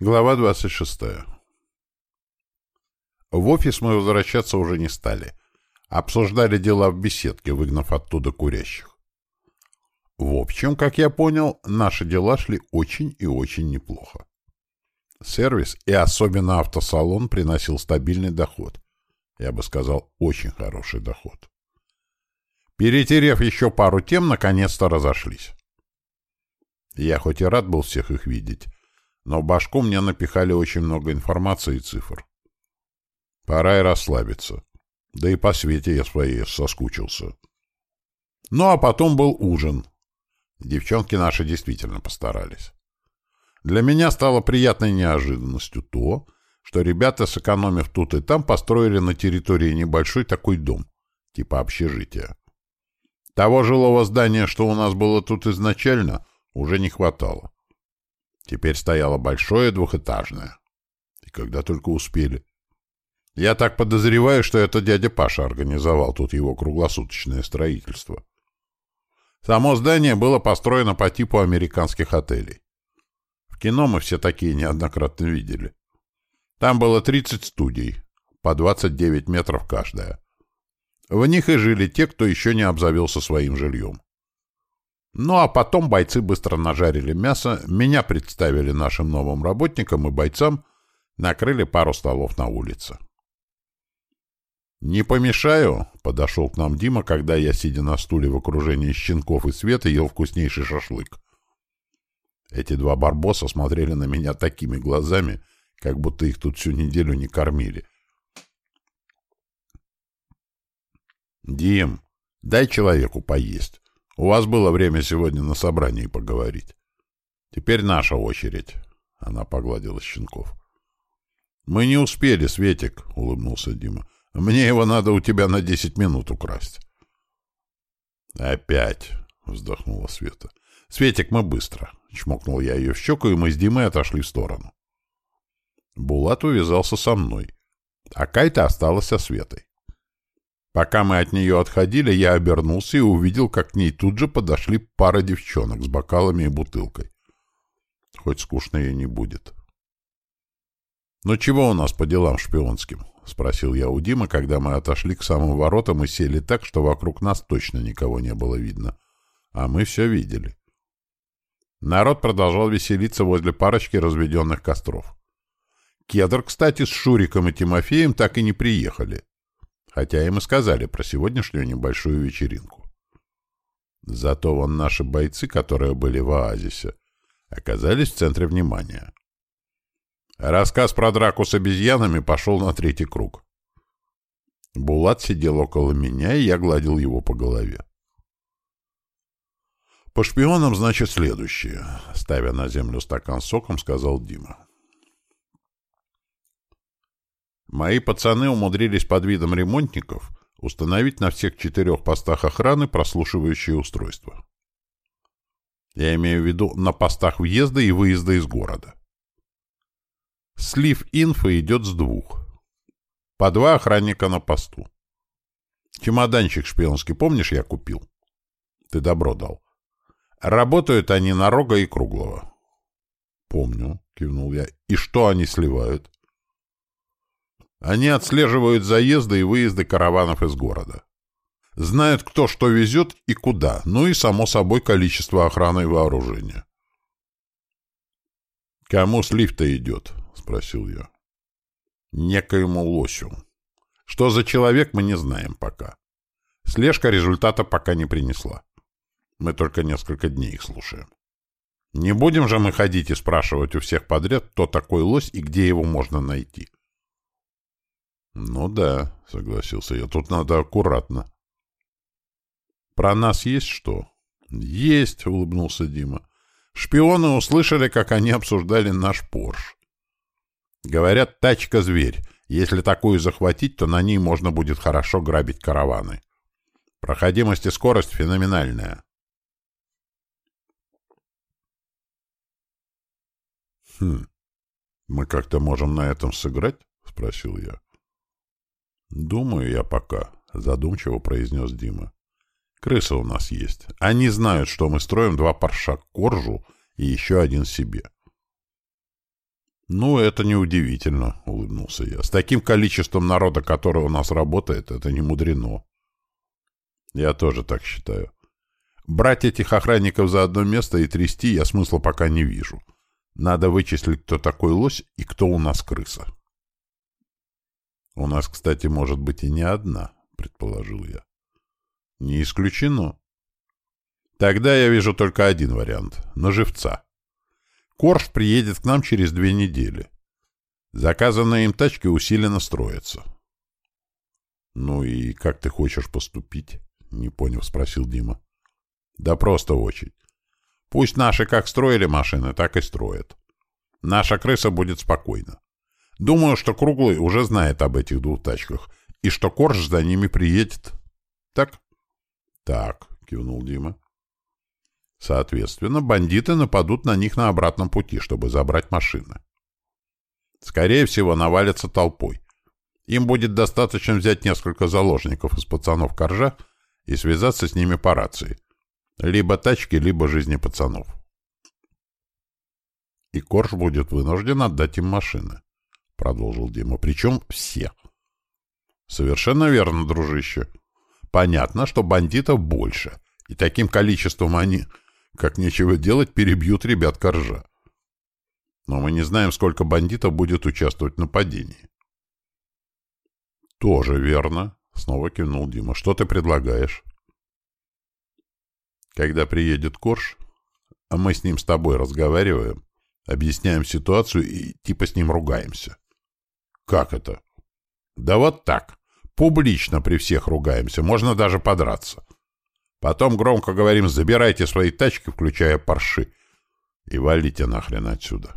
Глава 26. В офис мы возвращаться уже не стали. Обсуждали дела в беседке, выгнав оттуда курящих. В общем, как я понял, наши дела шли очень и очень неплохо. Сервис и особенно автосалон приносил стабильный доход. Я бы сказал, очень хороший доход. Перетерев еще пару тем, наконец-то разошлись. Я хоть и рад был всех их видеть, но в башку мне напихали очень много информации и цифр. Пора и расслабиться. Да и по свете я своей соскучился. Ну, а потом был ужин. Девчонки наши действительно постарались. Для меня стало приятной неожиданностью то, что ребята, сэкономив тут и там, построили на территории небольшой такой дом, типа общежития. Того жилого здания, что у нас было тут изначально, уже не хватало. Теперь стояло большое двухэтажное. И когда только успели. Я так подозреваю, что это дядя Паша организовал тут его круглосуточное строительство. Само здание было построено по типу американских отелей. В кино мы все такие неоднократно видели. Там было 30 студий, по 29 метров каждая. В них и жили те, кто еще не обзавелся своим жильем. Ну а потом бойцы быстро нажарили мясо, меня представили нашим новым работникам и бойцам, накрыли пару столов на улице. «Не помешаю?» — подошел к нам Дима, когда я, сидя на стуле в окружении щенков и света, ел вкуснейший шашлык. Эти два барбоса смотрели на меня такими глазами, как будто их тут всю неделю не кормили. «Дим, дай человеку поесть. У вас было время сегодня на собрании поговорить. Теперь наша очередь. Она погладила щенков. Мы не успели, Светик, улыбнулся Дима. Мне его надо у тебя на десять минут украсть. Опять, вздохнула Света. Светик, мы быстро. Чмокнул я ее в щеку, и мы с Димой отошли в сторону. Булат увязался со мной, а Кайта осталась со Светой. Пока мы от нее отходили, я обернулся и увидел, как к ней тут же подошли пара девчонок с бокалами и бутылкой. Хоть скучно ей не будет. «Ну чего у нас по делам шпионским?» — спросил я у Димы, когда мы отошли к самым воротам и сели так, что вокруг нас точно никого не было видно. А мы все видели. Народ продолжал веселиться возле парочки разведенных костров. Кедр, кстати, с Шуриком и Тимофеем так и не приехали хотя им и сказали про сегодняшнюю небольшую вечеринку. Зато вон наши бойцы, которые были в оазисе, оказались в центре внимания. Рассказ про драку с обезьянами пошел на третий круг. Булат сидел около меня, и я гладил его по голове. «По шпионам, значит, следующее», — ставя на землю стакан соком, сказал Дима. Мои пацаны умудрились под видом ремонтников установить на всех четырех постах охраны прослушивающие устройства. Я имею в виду на постах въезда и выезда из города. Слив инфы идет с двух. По два охранника на посту. Чемоданчик шпионский, помнишь, я купил? Ты добро дал. Работают они на Рога и Круглого. Помню, кивнул я. И что они сливают? Они отслеживают заезды и выезды караванов из города. Знают, кто что везет и куда, ну и, само собой, количество охраны и вооружения. «Кому слив-то идет?» — спросил я. «Некоему лосю. Что за человек, мы не знаем пока. Слежка результата пока не принесла. Мы только несколько дней их слушаем. Не будем же мы ходить и спрашивать у всех подряд, кто такой лось и где его можно найти». «Ну да», — согласился я, — «тут надо аккуратно». «Про нас есть что?» «Есть», — улыбнулся Дима. «Шпионы услышали, как они обсуждали наш Порш. Говорят, тачка-зверь. Если такую захватить, то на ней можно будет хорошо грабить караваны. Проходимость и скорость феноменальная». «Хм, мы как-то можем на этом сыграть?» — спросил я. «Думаю я пока», — задумчиво произнес Дима. «Крысы у нас есть. Они знают, что мы строим два парша коржу и еще один себе». «Ну, это неудивительно», — улыбнулся я. «С таким количеством народа, который у нас работает, это не мудрено». «Я тоже так считаю. Брать этих охранников за одно место и трясти я смысла пока не вижу. Надо вычислить, кто такой лось и кто у нас крыса». «У нас, кстати, может быть и не одна», — предположил я. «Не исключено». «Тогда я вижу только один вариант — на живца». Корж приедет к нам через две недели. Заказанные им тачки усиленно строятся. — Ну и как ты хочешь поступить? — не понял, спросил Дима. — Да просто очень. Пусть наши как строили машины, так и строят. Наша крыса будет спокойна. Думаю, что Круглый уже знает об этих двух тачках, и что Корж за ними приедет. Так? — Так, — кивнул Дима. Соответственно, бандиты нападут на них на обратном пути, чтобы забрать машины. Скорее всего, навалятся толпой. Им будет достаточно взять несколько заложников из пацанов Коржа и связаться с ними по рации. Либо тачки, либо жизни пацанов. И Корж будет вынужден отдать им машины, — продолжил Дима. Причем все. Совершенно верно, дружище. Понятно, что бандитов больше, и таким количеством они как нечего делать, перебьют ребят коржа. Но мы не знаем, сколько бандитов будет участвовать в нападении. Тоже верно, снова кивнул Дима. Что ты предлагаешь? Когда приедет Корж, а мы с ним с тобой разговариваем, объясняем ситуацию и типа с ним ругаемся. Как это? Да вот так. Публично при всех ругаемся, можно даже подраться. Потом громко говорим «забирайте свои тачки, включая парши, и валите нахрен отсюда».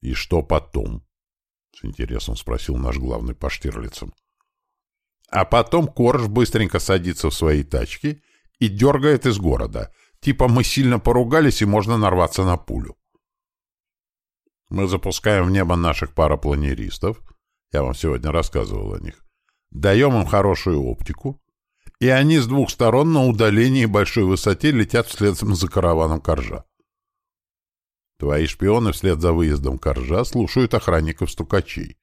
«И что потом?» — с интересом спросил наш главный по Штирлицам. А потом Корж быстренько садится в свои тачки и дергает из города. Типа мы сильно поругались, и можно нарваться на пулю. Мы запускаем в небо наших парапланеристов. Я вам сегодня рассказывал о них. Даем им хорошую оптику и они с двух сторон на удалении большой высоте летят вслед за караваном Коржа. Твои шпионы вслед за выездом Коржа слушают охранников-стукачей.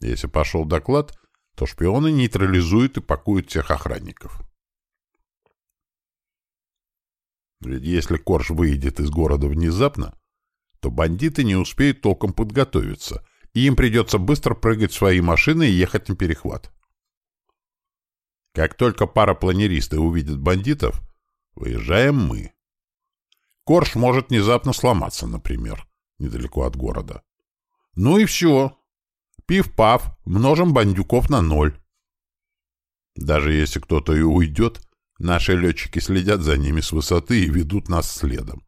Если пошел доклад, то шпионы нейтрализуют и пакуют всех охранников. Ведь если Корж выйдет из города внезапно, то бандиты не успеют толком подготовиться, и им придется быстро прыгать в свои машины и ехать на перехват. Как только парапланеристы увидят бандитов, выезжаем мы. Корж может внезапно сломаться, например, недалеко от города. Ну и все. Пив-пав, множим бандюков на ноль. Даже если кто-то и уйдет, наши летчики следят за ними с высоты и ведут нас следом.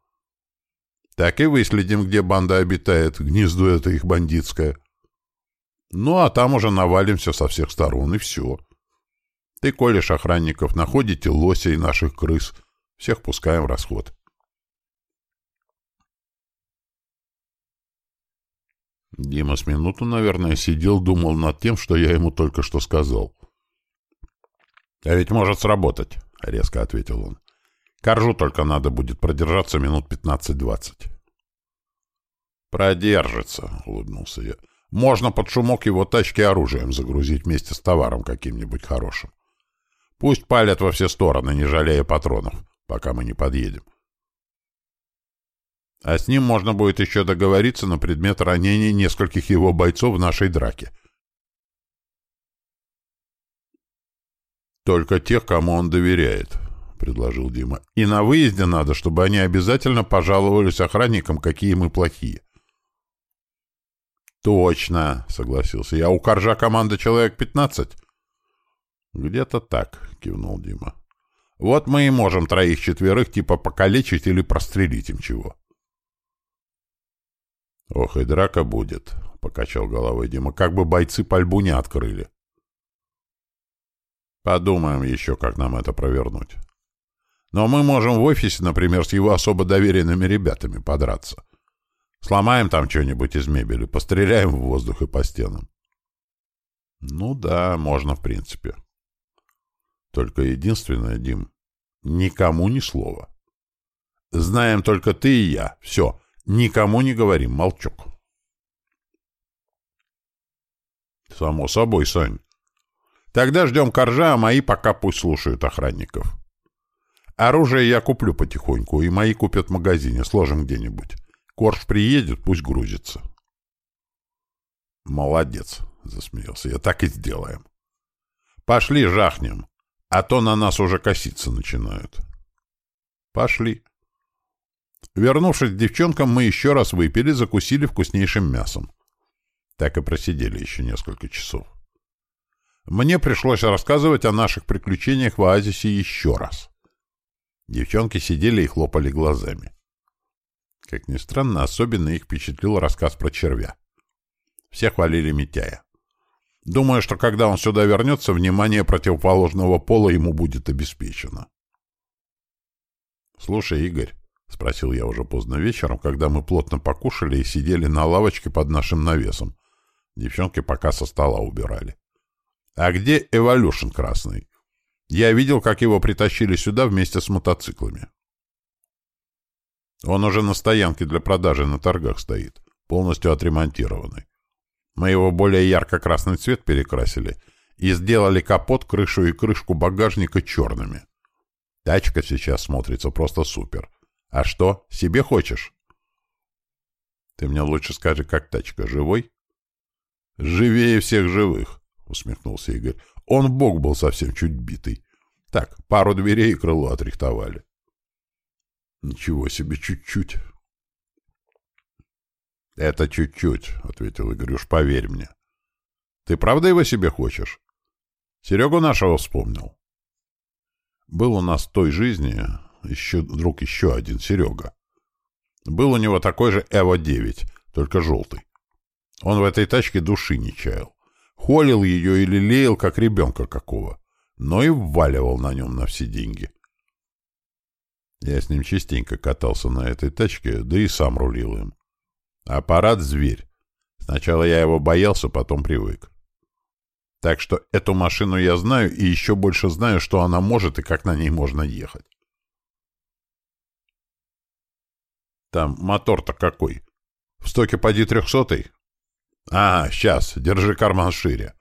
Так и выследим, где банда обитает, гнездо это их бандитское. Ну, а там уже навалимся со всех сторон, и все. Ты колешь охранников, находите лося и наших крыс. Всех пускаем в расход. Дима с минуту, наверное, сидел, думал над тем, что я ему только что сказал. — А ведь может сработать, — резко ответил он. — Коржу только надо будет продержаться минут пятнадцать-двадцать. — Продержится, — улыбнулся я. — Можно под шумок его тачки оружием загрузить вместе с товаром каким-нибудь хорошим. Пусть палят во все стороны, не жалея патронов, пока мы не подъедем. А с ним можно будет еще договориться на предмет ранения нескольких его бойцов в нашей драке. «Только тех, кому он доверяет», — предложил Дима. «И на выезде надо, чтобы они обязательно пожаловались охранникам, какие мы плохие». «Точно», — согласился я. «У Коржа команда человек пятнадцать». «Где-то так», — кивнул Дима. «Вот мы и можем троих-четверых типа покалечить или прострелить им чего». «Ох, и драка будет», — покачал головой Дима, — «как бы бойцы пальбу не открыли». «Подумаем еще, как нам это провернуть. Но мы можем в офисе, например, с его особо доверенными ребятами подраться. Сломаем там что-нибудь из мебели, постреляем в воздух и по стенам». «Ну да, можно в принципе». Только единственное, Дим, никому ни слова. Знаем только ты и я. Все. Никому не говорим, молчок. Само собой, Сань. Тогда ждем коржа, а мои пока пусть слушают охранников. Оружие я куплю потихоньку, и мои купят в магазине, сложим где-нибудь. Корж приедет, пусть грузится. Молодец, засмеялся я, так и сделаем. Пошли жахнем, а то на нас уже коситься начинают. Пошли. Вернувшись к девчонкам, мы еще раз выпили, закусили вкуснейшим мясом. Так и просидели еще несколько часов. Мне пришлось рассказывать о наших приключениях в оазисе еще раз. Девчонки сидели и хлопали глазами. Как ни странно, особенно их впечатлил рассказ про червя. Все хвалили Митяя. Думаю, что когда он сюда вернется, внимание противоположного пола ему будет обеспечено. «Слушай, Игорь», — спросил я уже поздно вечером, когда мы плотно покушали и сидели на лавочке под нашим навесом. Девчонки пока со стола убирали. «А где Эволюшн красный? Я видел, как его притащили сюда вместе с мотоциклами». «Он уже на стоянке для продажи на торгах стоит, полностью отремонтированный. Мы его более ярко-красный цвет перекрасили и сделали капот, крышу и крышку багажника черными. Тачка сейчас смотрится просто супер. А что, себе хочешь? Ты мне лучше скажи, как тачка, живой? Живее всех живых, усмехнулся Игорь. Он бог был совсем чуть битый. Так, пару дверей и крыло отрихтовали. Ничего себе, чуть-чуть. Это чуть-чуть, ответил Игорь, уж поверь мне. Ты правда его себе хочешь? Серегу нашего вспомнил. Был у нас в той жизни еще друг еще один, Серега. Был у него такой же Эво-9, только желтый. Он в этой тачке души не чаял. Холил ее или лелеял, как ребенка какого, но и вваливал на нем на все деньги. Я с ним частенько катался на этой тачке, да и сам рулил им. Аппарат — зверь. Сначала я его боялся, потом привык. Так что эту машину я знаю и еще больше знаю, что она может и как на ней можно ехать. Там мотор-то какой? В стоке поди трехсотый? А, сейчас, держи карман шире.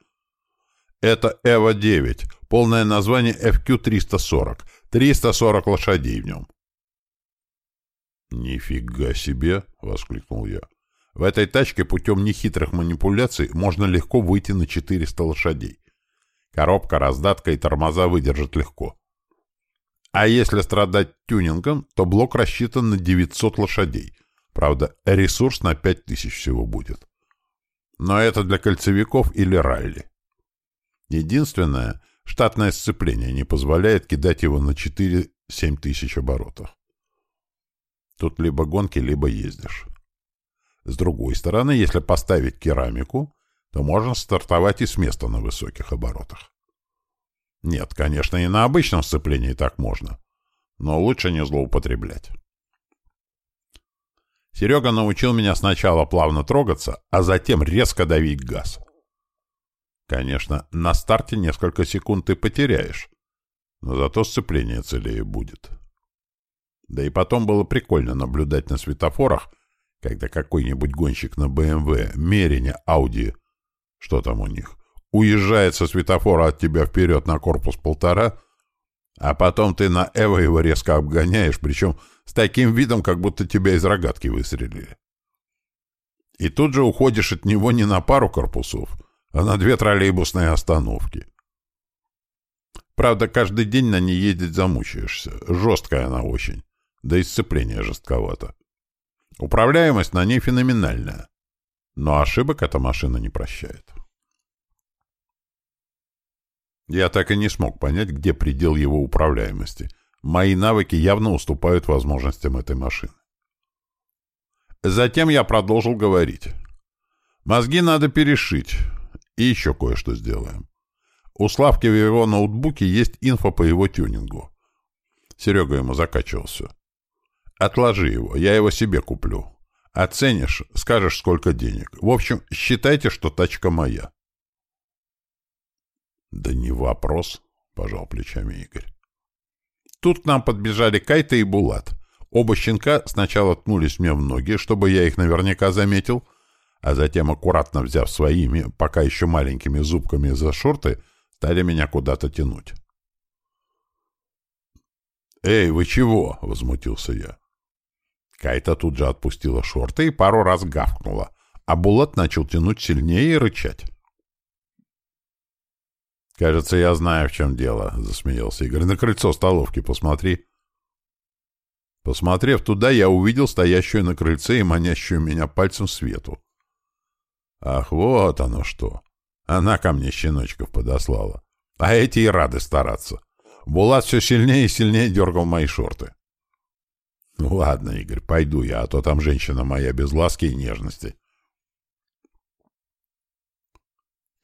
Это Эва-9, полное название FQ-340. 340 лошадей в нем. «Нифига себе!» — воскликнул я. «В этой тачке путем нехитрых манипуляций можно легко выйти на 400 лошадей. Коробка, раздатка и тормоза выдержат легко. А если страдать тюнингом, то блок рассчитан на 900 лошадей. Правда, ресурс на 5000 всего будет. Но это для кольцевиков или ралли. Единственное, штатное сцепление не позволяет кидать его на 4-7 тысяч оборотов. Тут либо гонки, либо ездишь. С другой стороны, если поставить керамику, то можно стартовать и с места на высоких оборотах. Нет, конечно, и на обычном сцеплении так можно. Но лучше не злоупотреблять. Серега научил меня сначала плавно трогаться, а затем резко давить газ. Конечно, на старте несколько секунд ты потеряешь, но зато сцепление целее будет. Да и потом было прикольно наблюдать на светофорах, когда какой-нибудь гонщик на БМВ, Мерине, Ауди, что там у них, уезжает со светофора от тебя вперед на корпус полтора, а потом ты на Эво его резко обгоняешь, причем с таким видом, как будто тебя из рогатки выстрелили. И тут же уходишь от него не на пару корпусов, а на две троллейбусные остановки. Правда, каждый день на ней ездить замучаешься. Жесткая она очень. Да и сцепление жестковато. Управляемость на ней феноменальная. Но ошибок эта машина не прощает. Я так и не смог понять, где предел его управляемости. Мои навыки явно уступают возможностям этой машины. Затем я продолжил говорить. Мозги надо перешить. И еще кое-что сделаем. У Славки в его ноутбуке есть инфо по его тюнингу. Серега ему закачивал все. Отложи его, я его себе куплю. Оценишь, скажешь, сколько денег. В общем, считайте, что тачка моя. «Да не вопрос», — пожал плечами Игорь. Тут к нам подбежали Кайта и Булат. Оба щенка сначала ткнулись мне в ноги, чтобы я их наверняка заметил, а затем, аккуратно взяв своими, пока еще маленькими зубками за шорты, стали меня куда-то тянуть. «Эй, вы чего?» — возмутился я. Кайта тут же отпустила шорты и пару раз гавкнула, а Булат начал тянуть сильнее и рычать. «Кажется, я знаю, в чем дело», — засмеялся Игорь. «На крыльцо столовки посмотри». Посмотрев туда, я увидел стоящую на крыльце и манящую меня пальцем свету. Ах, вот оно что! Она ко мне щеночков подослала. А эти и рады стараться. Булат все сильнее и сильнее дергал мои шорты. Ну ладно, Игорь, пойду я, а то там женщина моя без ласки и нежности.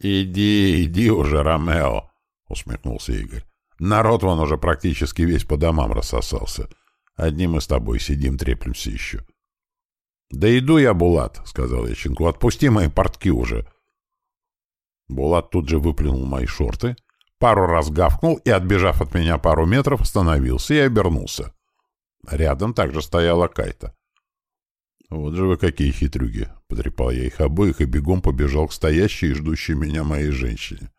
«Иди, иди уже, Ромео!» — усмехнулся Игорь. «Народ вон уже практически весь по домам рассосался. Одни мы с тобой сидим, треплемся еще». «Да иду я, Булат», — сказал я. «Отпусти мои портки уже». Булат тут же выплюнул мои шорты, пару раз гавкнул и, отбежав от меня пару метров, остановился и обернулся. Рядом также стояла Кайта. «Вот же вы какие хитрюги!» — потрепал я их обоих и бегом побежал к стоящей и ждущей меня моей женщине.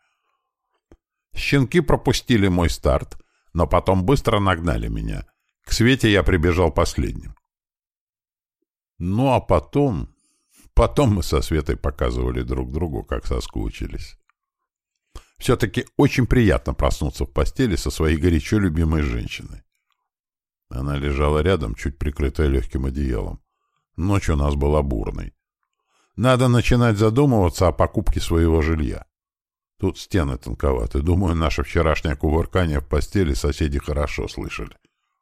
Щенки пропустили мой старт, но потом быстро нагнали меня. К Свете я прибежал последним. Ну а потом... Потом мы со Светой показывали друг другу, как соскучились. Все-таки очень приятно проснуться в постели со своей горячо любимой женщиной. Она лежала рядом, чуть прикрытая легким одеялом. Ночь у нас была бурной. Надо начинать задумываться о покупке своего жилья. Тут стены тонковаты. Думаю, наше вчерашнее кувыркание в постели соседи хорошо слышали.